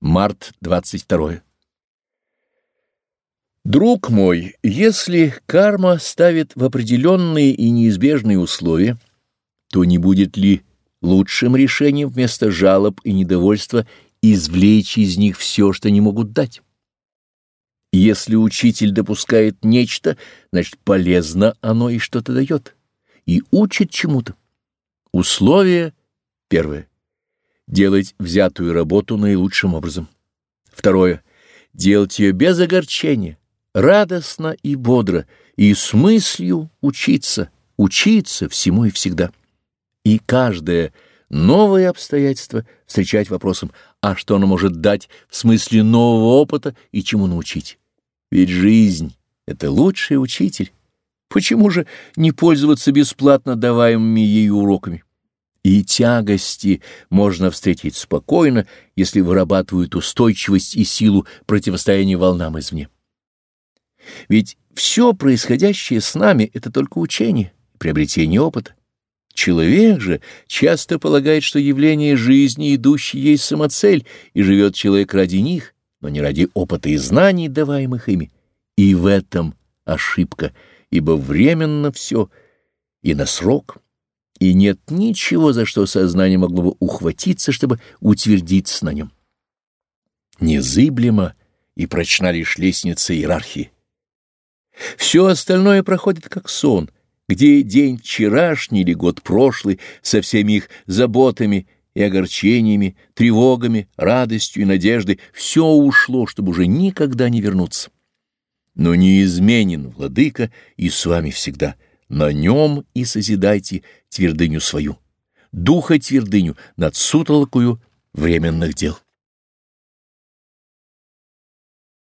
Март 22. Друг мой, если карма ставит в определенные и неизбежные условия, то не будет ли лучшим решением вместо жалоб и недовольства извлечь из них все, что они могут дать? Если учитель допускает нечто, значит полезно оно и что-то дает, и учит чему-то. Условие первое делать взятую работу наилучшим образом. Второе. Делать ее без огорчения, радостно и бодро, и с мыслью учиться, учиться всему и всегда. И каждое новое обстоятельство встречать вопросом, а что оно может дать в смысле нового опыта и чему научить. Ведь жизнь — это лучший учитель. Почему же не пользоваться бесплатно даваемыми ею уроками? И тягости можно встретить спокойно, если вырабатывают устойчивость и силу противостояния волнам извне. Ведь все происходящее с нами — это только учение, приобретение опыта. Человек же часто полагает, что явление жизни идущей есть самоцель, и живет человек ради них, но не ради опыта и знаний, даваемых ими. И в этом ошибка, ибо временно все и на срок — и нет ничего, за что сознание могло бы ухватиться, чтобы утвердиться на нем. Незыблемо и прочна лишь лестница иерархии. Все остальное проходит как сон, где день вчерашний или год прошлый со всеми их заботами и огорчениями, тревогами, радостью и надеждой все ушло, чтобы уже никогда не вернуться. Но неизменен Владыка и с вами всегда — на нем и созидайте твердыню свою, духа твердыню над сутолокую временных дел.